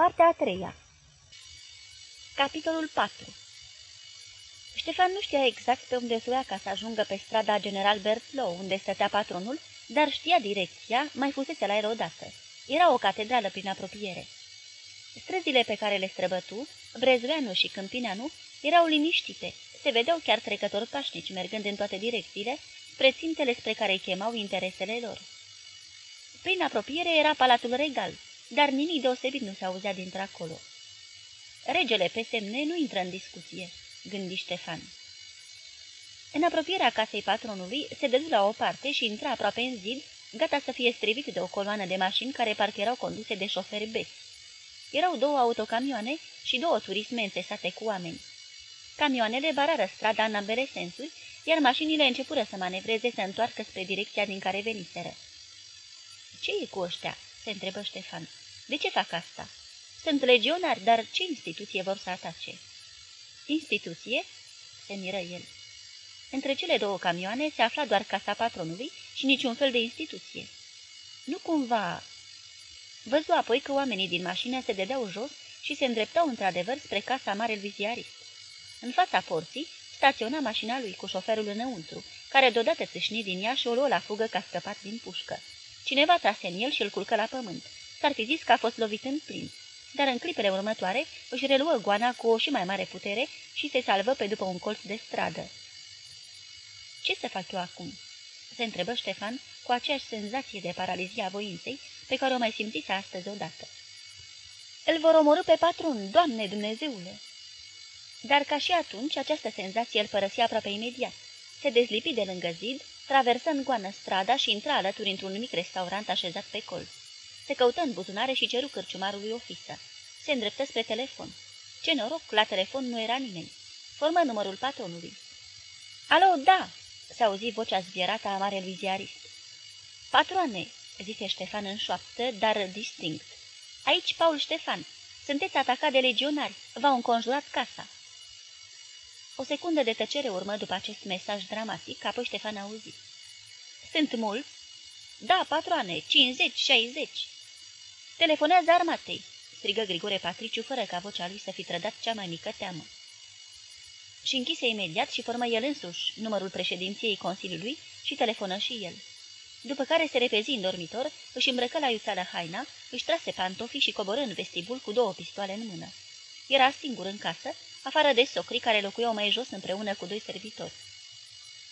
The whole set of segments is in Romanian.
Partea a treia Capitolul 4 Ștefan nu știa exact pe unde suia ca să ajungă pe strada General Bertlow, unde stătea patronul, dar știa direcția, mai fusese la el odată. Era o catedrală prin apropiere. Străzile pe care le străbătu, Brezveanu și Câmpineanu, erau liniștite, se vedeau chiar trecători pașnici mergând în toate direcțiile, spre țintele spre care îi chemau interesele lor. Prin apropiere era Palatul Regal, dar nimic deosebit nu se auzea dintr-acolo. Regele pe semne nu intră în discuție, gândi Ștefan. În apropierea casei patronului se dădu la o parte și intra aproape în zid, gata să fie strivit de o coloană de mașini care parcă erau conduse de șoferi besi. Erau două autocamioane și două turisme înțesate cu oameni. Camioanele barară strada în ambele sensuri, iar mașinile începură să manevreze să întoarcă spre direcția din care veniseră. Ce e cu ăștia?" se întrebă Ștefan. De ce fac asta?" Sunt legionari, dar ce instituție vor să atace?" Instituție?" se miră el. Între cele două camioane se afla doar casa patronului și niciun fel de instituție. Nu cumva... Văzu apoi că oamenii din mașină se dedeau jos și se îndreptau într-adevăr spre casa marelui ziarist. În fața porții staționa mașina lui cu șoferul înăuntru, care deodată țâșni din ea și o luă la fugă ca scăpat din pușcă. Cineva trase în el și îl culcă la pământ. S-ar fi zis că a fost lovit în plin, dar în clipele următoare își reluă goana cu o și mai mare putere și se salvă pe după un colț de stradă. Ce să fac eu acum?" se întrebă Ștefan cu aceeași senzație de paralizie a voinței pe care o mai simțise astăzi odată. Îl vor omorâ pe patron, Doamne Dumnezeule!" Dar ca și atunci, această senzație îl părăsi aproape imediat. Se dezlipi de lângă zid, traversă în goană strada și intra alături într-un mic restaurant așezat pe colț. Se căută în buzunare și ceru cârciumarului o fisă. Se îndreptă spre telefon. Ce noroc, la telefon nu era nimeni. Formă numărul patronului. Alo, da!" se auzi vocea zvierată a marelui ziarist. Patroane!" zise Ștefan în șoaptă, dar distinct. Aici Paul Ștefan. Sunteți atacat de legionari. V-au înconjurat casa." O secundă de tăcere urmă după acest mesaj dramatic, apoi Ștefan auzi. Sunt mulți? Da, patroane, 50, 60. Telefonează armatei, strigă Grigore Patriciu, fără ca vocea lui să fi trădat cea mai mică teamă. Și închise imediat și formă el însuși numărul președinției Consiliului și telefonă și el. După care se repezi în dormitor, își îmbrăcă la iuțeală haina, își trase pantofii și coboră în vestibul cu două pistoale în mână. Era singur în casă, afară de socri care locuiau mai jos împreună cu doi servitori.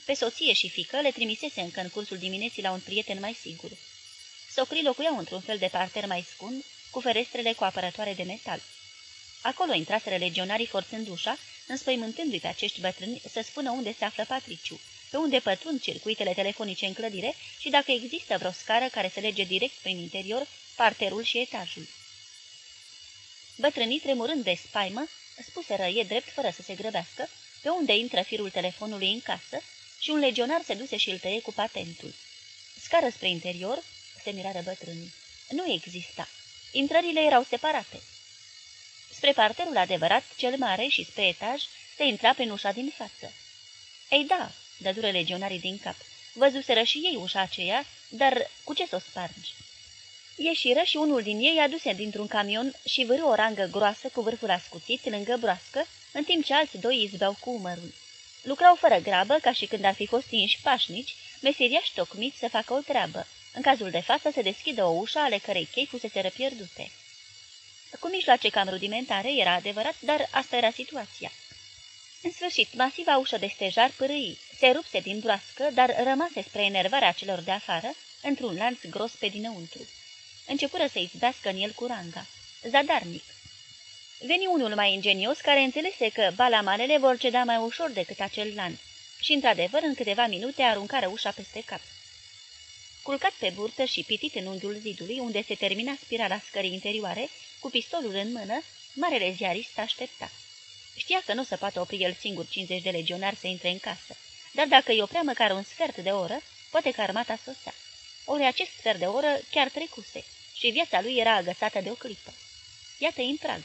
Pe soție și fică le trimisese încă în cursul dimineții la un prieten mai sigur. Socrii locuiau într-un fel de parter mai scund, cu ferestrele cu apărătoare de metal. Acolo intraseră legionarii forțând ușa, înspăimântându-i pe acești bătrâni să spună unde se află Patriciu, pe unde pătrund circuitele telefonice în clădire și dacă există vreo scară care să lege direct prin interior parterul și etajul. Bătrânii, tremurând de spaimă, spuseră e drept fără să se grăbească, pe unde intră firul telefonului în casă și un legionar se duse și îl tăie cu patentul. Scară spre interior, se mirară bătrânii. Nu exista. Intrările erau separate. Spre parterul adevărat, cel mare și spre etaj, se intra pe ușa din față. Ei da, dădură legionarii din cap, văzuseră și ei ușa aceea, dar cu ce să o spargi? Ieșiră și unul din ei aduse dintr-un camion și vârâ o rangă groasă cu vârful ascuțit lângă broască, în timp ce alți doi izbeau cu umărul. Lucrau fără grabă, ca și când ar fi fost inși pașnici, meseriași tocmiți să facă o treabă. În cazul de față se deschidă o ușă ale cărei chei fusese pierdute. Cu mijloace cam rudimentare, era adevărat, dar asta era situația. În sfârșit, masiva ușă de stejar pârâi, se rupse din broască, dar rămase spre enervarea celor de afară, într-un lanț gros pe dinăuntru începură să izbească în el cu ranga. Zadarnic. Veni unul mai ingenios care înțelese că balamanele vor ceda mai ușor decât acel lanț și, într-adevăr, în câteva minute aruncară ușa peste cap. Culcat pe burtă și pitit în unghiul zidului, unde se termina spirala scării interioare, cu pistolul în mână, marele ziarist aștepta. Știa că nu se poate opri el singur 50 de legionari să intre în casă, dar dacă îi oprea măcar un sfert de oră, poate că armata sosea. Ori acest sfert de oră chiar trecuse și viața lui era agăsată de o clipă. Iată intrag.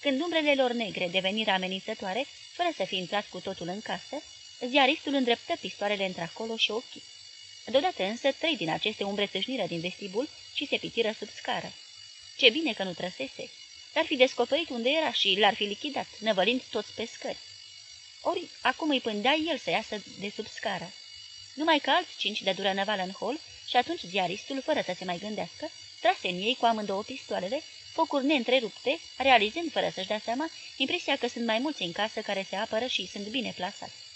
Când umbrele lor negre deveniră amenințătoare, fără să fi intrat cu totul în casă, ziaristul îndreptă pistoarele într-acolo și ochii. Deodată însă, trei din aceste umbre țâșniră din vestibul și se pitiră sub scară. Ce bine că nu trăsese! L-ar fi descoperit unde era și l-ar fi lichidat, năvălind toți pe scări. Ori acum îi pândea el să iasă de sub scară. Numai că alți cinci de dură năvală în hol și atunci ziaristul, fără să se mai gândească, trase în ei cu amândouă pistoalele, focuri neîntrerupte, realizând, fără să-și dea seama, impresia că sunt mai mulți în casă care se apără și sunt bine plasați.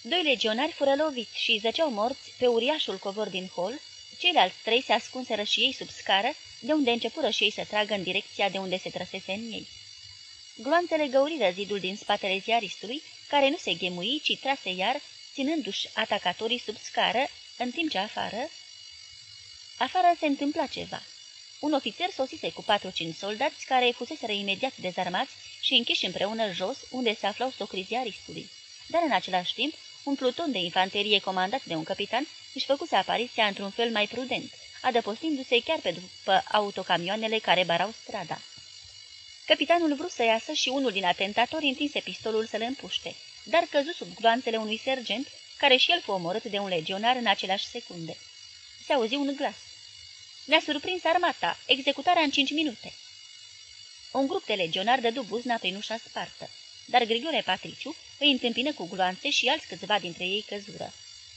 Doi legionari fură loviți și zăceau morți pe uriașul covor din hol, ceilalți trei se ascunseră și ei sub scară, de unde începură și ei să tragă în direcția de unde se trăsese în ei. Gloanțele găuriră zidul din spatele ziaristului, care nu se ghemui, ci trase iar, ținându-și atacatorii sub scară, în timp ce afară... Afară se întâmpla ceva. Un ofițer sosise cu patru-cinci soldați care fuseseră imediat dezarmați și închiși împreună jos, unde se aflau socrii ziaristului. Dar în același timp, un pluton de infanterie comandat de un capitan își făcuse apariția într-un fel mai prudent, adăpostindu-se chiar pe după autocamioanele care barau strada. Capitanul vrut să iasă și unul din atentatori întinse pistolul să le împuște, dar căzu sub gloanțele unui sergent, care și el fu omorât de un legionar în aceleași secunde. Se auzi un glas. Ne-a surprins armata, executarea în cinci minute. Un grup de legionari dădu buzna prin ușa spartă, dar Grigore Patriciu îi întâmpină cu gloanțe și alți câțiva dintre ei căzură.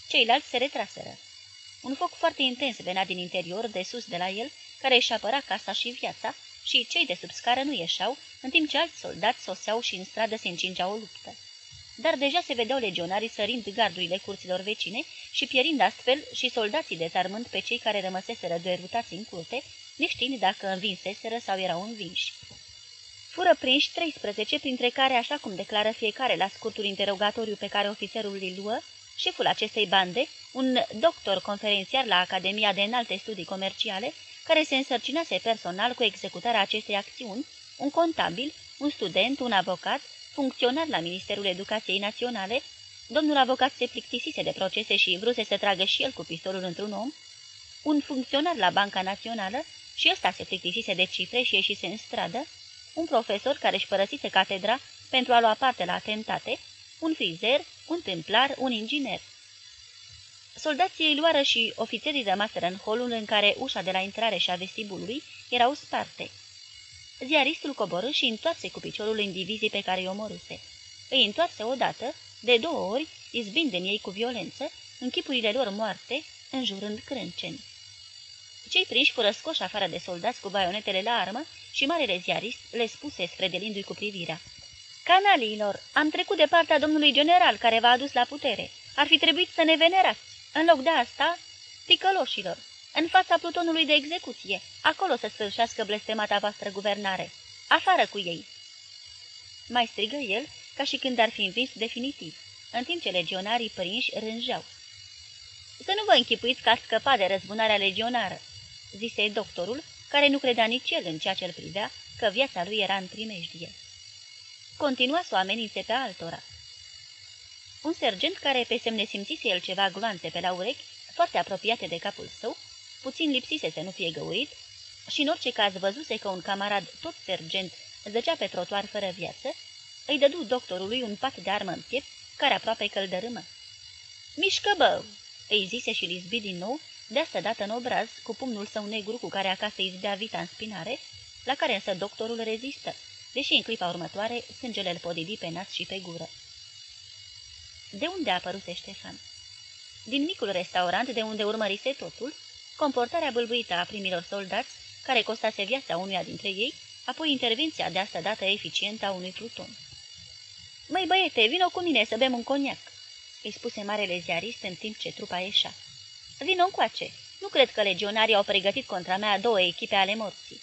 Ceilalți se retraseră. Un foc foarte intens venea din interior, de sus de la el, care își apăra casa și viața, și cei de sub scară nu ieșeau, în timp ce alți soldați soseau și în stradă se încingeau o luptă. Dar deja se vedeau legionarii sărind gardurile curților vecine și pierind astfel și soldații dezarmând pe cei care rămăseseră derutați în curte, neștiind dacă învinseseră sau erau învinși. Fură prinși 13, printre care, așa cum declară fiecare la scurtul interogatoriu pe care ofițerul îl luă, șeful acestei bande, un doctor conferențiar la Academia de Înalte Studii Comerciale, care se însărcinase personal cu executarea acestei acțiuni, un contabil, un student, un avocat, funcționar la Ministerul Educației Naționale, domnul avocat se plictisise de procese și vruse să tragă și el cu pistolul într-un om, un funcționar la Banca Națională și ăsta se plictisise de cifre și ieșise în stradă, un profesor care își părăsise catedra pentru a lua parte la atentate, un frizer, un templar, un inginer. Soldații îi luară și ofițerii rămaseră în holul în care ușa de la intrare și a vestibulului erau sparte. Ziaristul coborâ și întoarse cu piciorul în divizii pe care îi omoruse. Îi întoarse odată, de două ori, izbind în ei cu violență, în chipurile lor moarte, înjurând crânceni. Cei prinși fură scoși afară de soldați cu baionetele la armă și marele ziarist le spuse sfredelindu-i cu privirea. Canaliilor, am trecut de partea domnului general care v-a adus la putere. Ar fi trebuit să ne venerați. În loc de asta, ticăloșilor, în fața plutonului de execuție, acolo să sfârșească blestemata voastră guvernare. Afară cu ei! Mai strigă el, ca și când ar fi învins definitiv, în timp ce legionarii prinși rânjeau. Să nu vă închipuiți că ați scăpat de răzbunarea legionară, zise doctorul, care nu credea nici el în ceea ce îl privea, că viața lui era în primejdie. Continua să o amenințe pe altora. Un sergent care pe semne simțise el ceva gloanțe pe la urechi, foarte apropiate de capul său, puțin lipsise să nu fie găurit, și în orice caz văzuse că un camarad, tot sergent, zăcea pe trotuar fără viață, îi dădu doctorului un pat de armă în piept, care aproape căldărâmă. Mișcă, bă!" îi zise și lizbi din nou, de asta dată în obraz, cu pumnul său negru cu care acasă izbea vita în spinare, la care însă doctorul rezistă, deși în clipa următoare sângele îl podidi pe nas și pe gură. De unde a apărut Ștefan? Din micul restaurant de unde urmărise totul, comportarea bâlbuită a primilor soldați, care costase viața unuia dintre ei, apoi intervenția de asta dată eficientă a unui pluton. Măi băiete, vino cu mine să bem un coniac!" îi spuse marele ziarist în timp ce trupa ieșea. Vino încoace. Nu cred că legionarii au pregătit contra mea două echipe ale morții.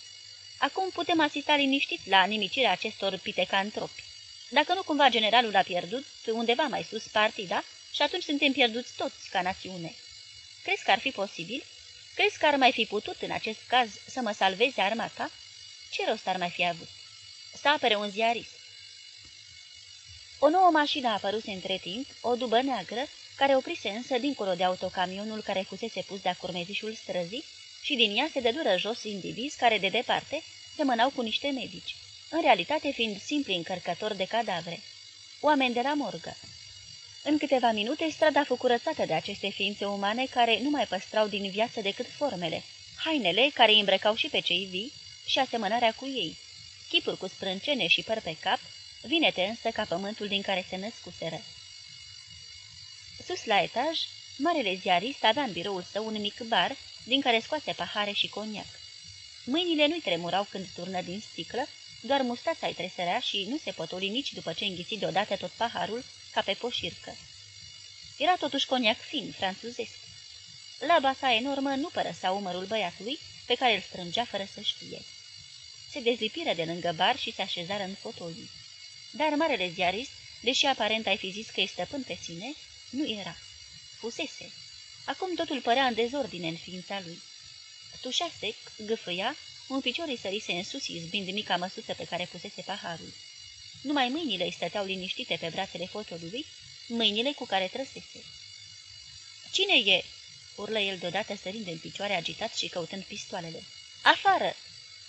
Acum putem asista liniștiți la nimicirea acestor pitecantropi. Dacă nu cumva generalul a pierdut undeva mai sus partida, și atunci suntem pierduți toți ca națiune. Crezi că ar fi posibil? Crezi că ar mai fi putut în acest caz să mă salveze armata? Ce rost ar mai fi avut? Să apere un ziarist. O nouă mașină a apărut între timp, o dubă neagră, care oprise însă dincolo de autocamionul care fusese pus de-a curmezișul străzii și din ea se dădură jos indivizi care de departe semănau cu niște medici, în realitate fiind simpli încărcători de cadavre. Oameni de la morgă. În câteva minute, strada fu curățată de aceste ființe umane care nu mai păstrau din viață decât formele, hainele care îi îmbrăcau și pe cei vii, și asemănarea cu ei, chipuri cu sprâncene și păr pe cap, vinete însă ca pământul din care se născuseră. Sus la etaj, marele ziarist avea în biroul său un mic bar, din care scoase pahare și coniac. Mâinile nu-i tremurau când turnă din sticlă, doar mustața-i tresărea și nu se potoli nici după ce înghisi deodată tot paharul, ca pe poșircă. Era totuși coniac fin, franțuzesc. Laba sa enormă nu părăsa umărul băiatului, pe care îl strângea fără să știe. Se dezlipiră de lângă bar și se așezară în fotolii. Dar marele ziarist, deși aparent ai fi zis că e stăpân pe sine, nu era. Fusese. Acum totul părea în dezordine în ființa lui. Tușea sec, gâfâia, un picior îi sărise în sus, izbind mica măsuță pe care pusese paharul. Numai mâinile îi stăteau liniștite pe brațele fotolului, mâinile cu care trăsese. Cine e?" urlă el deodată sărind în picioare agitat și căutând pistoalele. Afară!"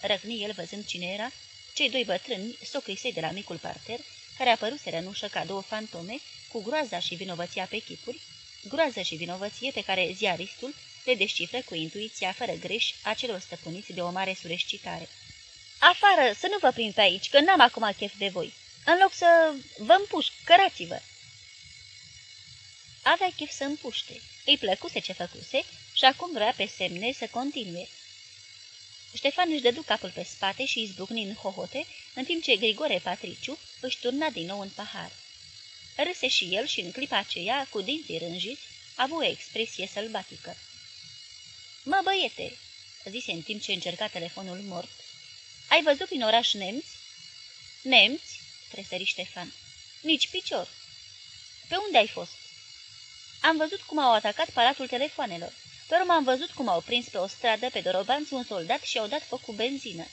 răgni el văzând cine era, cei doi bătrâni, socrisei de la micul parter, care apăruseră în ușă ca două fantome, cu groaza și vinovăția pe chipuri, groază și vinovăție pe care ziaristul le descifră cu intuiția fără greș a celor stăpâniți de o mare sureșcitare. Afară, să nu vă prind pe aici, că n-am acum chef de voi. În loc să vă împuș, cărați-vă. Avea chef să împuște. Îi plăcuse ce făcuse și acum vrea pe semne să continue. Ștefan își dădu capul pe spate și izbucni în hohote, în timp ce Grigore Patriciu își turna din nou în pahar. Râse și el și în clipa aceea, cu dinții rânjiți, a avut o expresie sălbatică. Mă, băiete!" zise în timp ce încerca telefonul mort. Ai văzut prin oraș nemți?" Nemți?" tresări Ștefan. Nici picior." Pe unde ai fost?" Am văzut cum au atacat palatul telefoanelor. Pe urmă am văzut cum au prins pe o stradă pe dorobanți un soldat și au dat foc cu benzină.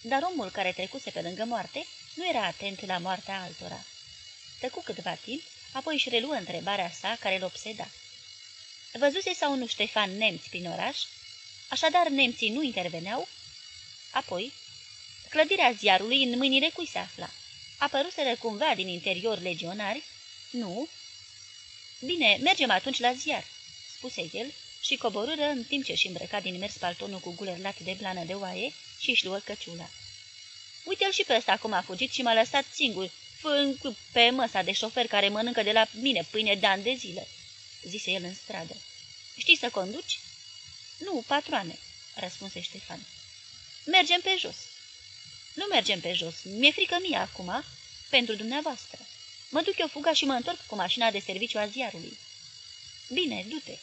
Dar omul care trecuse pe lângă moarte nu era atent la moartea altora. Tăcu câtva timp, apoi își reluă întrebarea sa care îl obseda. Văzuse sau nu Ștefan nemți prin oraș? Așadar nemții nu interveneau? Apoi, clădirea ziarului în mâinile cui se afla? Apăruseră cumva din interior legionari? Nu. Bine, mergem atunci la ziar, spuse el și coborâră în timp ce își îmbrăca din mers paltonul cu gulerlat de blană de oaie și își luă căciula. Uite-l și pe ăsta acum a fugit și m-a lăsat singur, fând pe măsa de șofer care mănâncă de la mine pâine de ani de zile, zise el în stradă. Știi să conduci?" Nu, patroane," răspunse Ștefan. Mergem pe jos." Nu mergem pe jos. Mi-e frică mie acum, pentru dumneavoastră. Mă duc eu fuga și mă întorc cu mașina de serviciu a ziarului." Bine, du-te."